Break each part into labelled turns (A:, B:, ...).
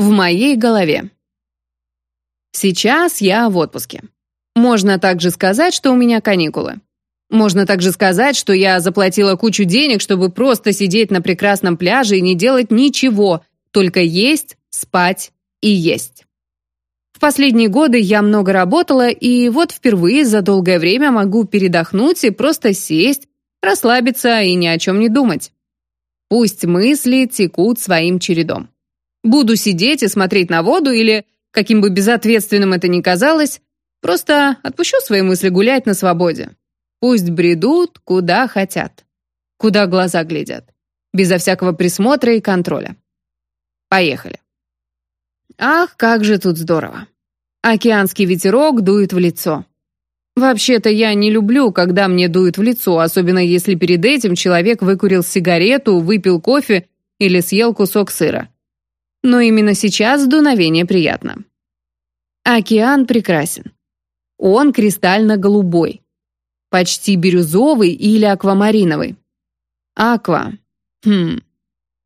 A: В моей голове. Сейчас я в отпуске. Можно также сказать, что у меня каникулы. Можно также сказать, что я заплатила кучу денег, чтобы просто сидеть на прекрасном пляже и не делать ничего, только есть, спать и есть. В последние годы я много работала, и вот впервые за долгое время могу передохнуть и просто сесть, расслабиться и ни о чем не думать. Пусть мысли текут своим чередом. Буду сидеть и смотреть на воду или, каким бы безответственным это ни казалось, просто отпущу свои мысли гулять на свободе. Пусть бредут, куда хотят. Куда глаза глядят. Безо всякого присмотра и контроля. Поехали. Ах, как же тут здорово. Океанский ветерок дует в лицо. Вообще-то я не люблю, когда мне дует в лицо, особенно если перед этим человек выкурил сигарету, выпил кофе или съел кусок сыра. Но именно сейчас дуновение приятно. Океан прекрасен. Он кристально-голубой почти бирюзовый или аквамариновый. Аква. Хм.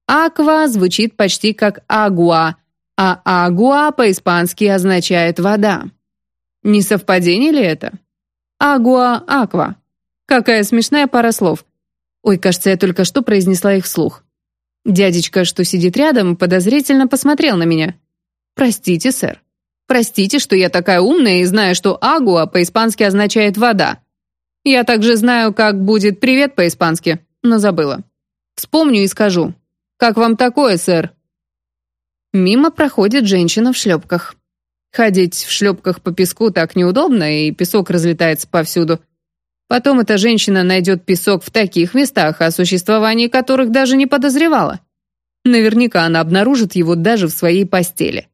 A: Аква звучит почти как агуа, а агуа по-испански означает вода. Не совпадение ли это? Агуа, аква. Какая смешная пара слов. Ой, кажется, я только что произнесла их вслух. Дядечка, что сидит рядом, подозрительно посмотрел на меня. «Простите, сэр. Простите, что я такая умная и знаю, что агуа по-испански означает вода. Я также знаю, как будет «привет» по-испански, но забыла. Вспомню и скажу. «Как вам такое, сэр?» Мимо проходит женщина в шлепках. Ходить в шлепках по песку так неудобно, и песок разлетается повсюду. Потом эта женщина найдет песок в таких местах, о существовании которых даже не подозревала. Наверняка она обнаружит его даже в своей постели.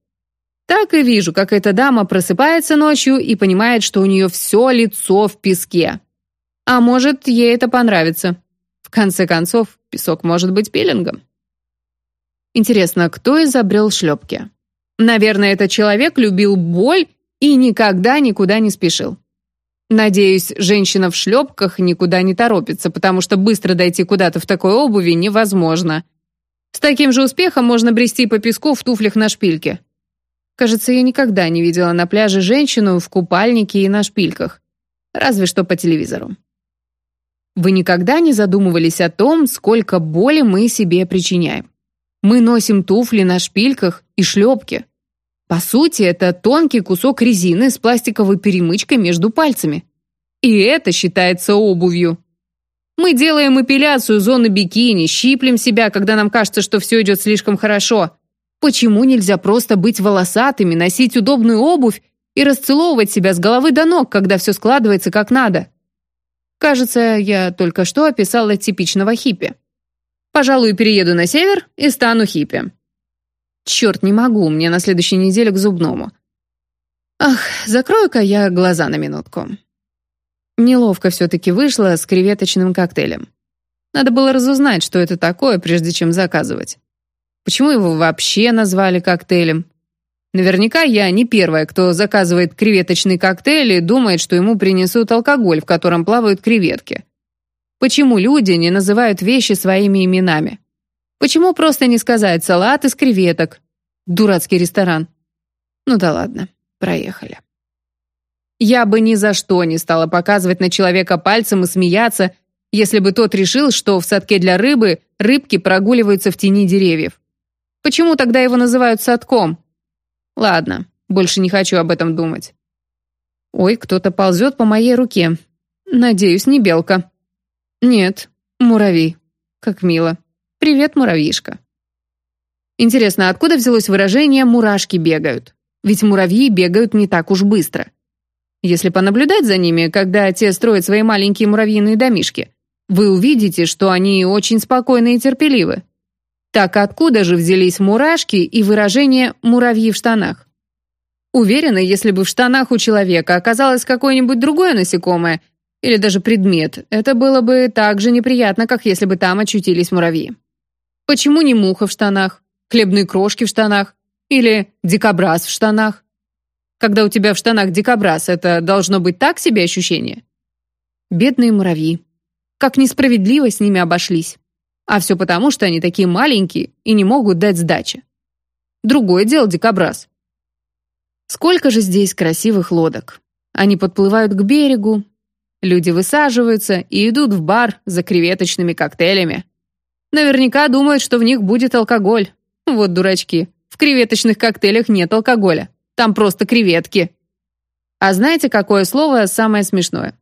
A: Так и вижу, как эта дама просыпается ночью и понимает, что у нее все лицо в песке. А может, ей это понравится. В конце концов, песок может быть пилингом. Интересно, кто изобрел шлепки? Наверное, этот человек любил боль и никогда никуда не спешил. Надеюсь, женщина в шлепках никуда не торопится, потому что быстро дойти куда-то в такой обуви невозможно. С таким же успехом можно брести по песку в туфлях на шпильке. Кажется, я никогда не видела на пляже женщину в купальнике и на шпильках. Разве что по телевизору. Вы никогда не задумывались о том, сколько боли мы себе причиняем? Мы носим туфли на шпильках и шлепки. По сути, это тонкий кусок резины с пластиковой перемычкой между пальцами. И это считается обувью. Мы делаем эпиляцию зоны бикини, щиплем себя, когда нам кажется, что все идет слишком хорошо. Почему нельзя просто быть волосатыми, носить удобную обувь и расцеловывать себя с головы до ног, когда все складывается как надо? Кажется, я только что описала типичного хиппи. Пожалуй, перееду на север и стану хиппи. Черт, не могу, мне на следующей неделе к зубному. Ах, закрою-ка я глаза на минутку. Неловко все-таки вышло с креветочным коктейлем. Надо было разузнать, что это такое, прежде чем заказывать. Почему его вообще назвали коктейлем? Наверняка я не первая, кто заказывает креветочный коктейль и думает, что ему принесут алкоголь, в котором плавают креветки. Почему люди не называют вещи своими именами? Почему просто не сказать салат из креветок? Дурацкий ресторан. Ну да ладно, проехали. Я бы ни за что не стала показывать на человека пальцем и смеяться, если бы тот решил, что в садке для рыбы рыбки прогуливаются в тени деревьев. Почему тогда его называют садком? Ладно, больше не хочу об этом думать. Ой, кто-то ползет по моей руке. Надеюсь, не белка. Нет, муравей. Как мило. Привет, муравьишка. Интересно, откуда взялось выражение «мурашки бегают»? Ведь муравьи бегают не так уж быстро. Если понаблюдать за ними, когда те строят свои маленькие муравьиные домишки, вы увидите, что они очень спокойны и терпеливы. Так откуда же взялись мурашки и выражение «муравьи в штанах»? Уверена, если бы в штанах у человека оказалось какое-нибудь другое насекомое или даже предмет, это было бы так же неприятно, как если бы там очутились муравьи. Почему не муха в штанах, хлебные крошки в штанах или дикобраз в штанах? Когда у тебя в штанах дикобраз, это должно быть так себе ощущение? Бедные муравьи. Как несправедливо с ними обошлись. А все потому, что они такие маленькие и не могут дать сдачи. Другое дело дикобраз. Сколько же здесь красивых лодок. Они подплывают к берегу, люди высаживаются и идут в бар за креветочными коктейлями. Наверняка думают, что в них будет алкоголь. Вот дурачки. В креветочных коктейлях нет алкоголя. Там просто креветки. А знаете, какое слово самое смешное?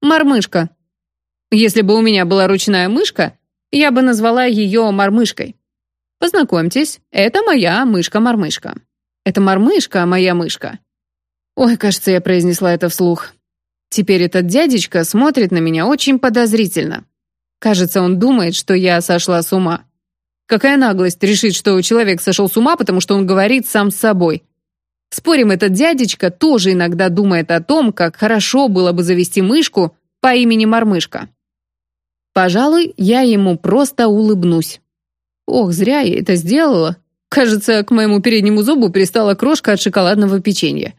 A: Мормышка. Если бы у меня была ручная мышка, я бы назвала ее мормышкой. Познакомьтесь, это моя мышка-мормышка. Это мормышка, моя мышка. Ой, кажется, я произнесла это вслух. Теперь этот дядечка смотрит на меня очень подозрительно. Кажется, он думает, что я сошла с ума. Какая наглость решить, что человек сошел с ума, потому что он говорит сам с собой. Спорим, этот дядечка тоже иногда думает о том, как хорошо было бы завести мышку по имени Мормышка. Пожалуй, я ему просто улыбнусь. Ох, зря я это сделала. Кажется, к моему переднему зубу пристала крошка от шоколадного печенья.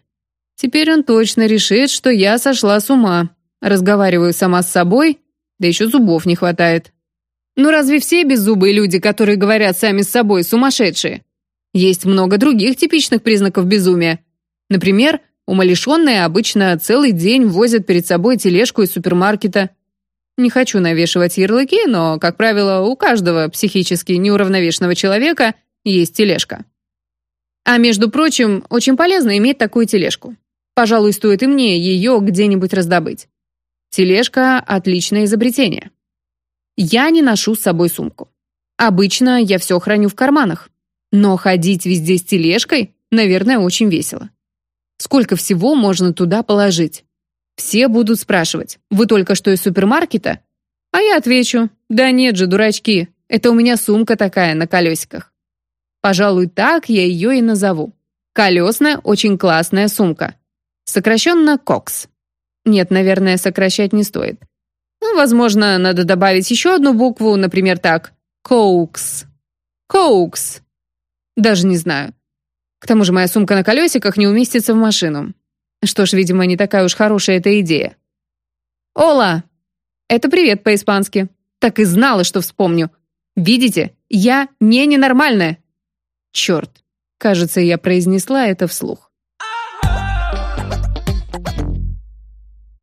A: Теперь он точно решит, что я сошла с ума. Разговариваю сама с собой, да еще зубов не хватает. Ну разве все беззубые люди, которые говорят сами с собой, сумасшедшие? Есть много других типичных признаков безумия. Например, умалишенные обычно целый день возят перед собой тележку из супермаркета. Не хочу навешивать ярлыки, но, как правило, у каждого психически неуравновешенного человека есть тележка. А между прочим, очень полезно иметь такую тележку. Пожалуй, стоит и мне ее где-нибудь раздобыть. Тележка – отличное изобретение. Я не ношу с собой сумку. Обычно я все храню в карманах. Но ходить везде с тележкой, наверное, очень весело. Сколько всего можно туда положить? Все будут спрашивать, вы только что из супермаркета? А я отвечу, да нет же, дурачки, это у меня сумка такая на колесиках. Пожалуй, так я ее и назову. Колесная, очень классная сумка. Сокращенно КОКС. Нет, наверное, сокращать не стоит. Ну, возможно, надо добавить еще одну букву, например, так. Коукс. Коукс. Даже не знаю. К тому же моя сумка на колесиках не уместится в машину. Что ж, видимо, не такая уж хорошая эта идея. «Ола!» Это привет по-испански. Так и знала, что вспомню. Видите, я не ненормальная. Черт, кажется, я произнесла это вслух.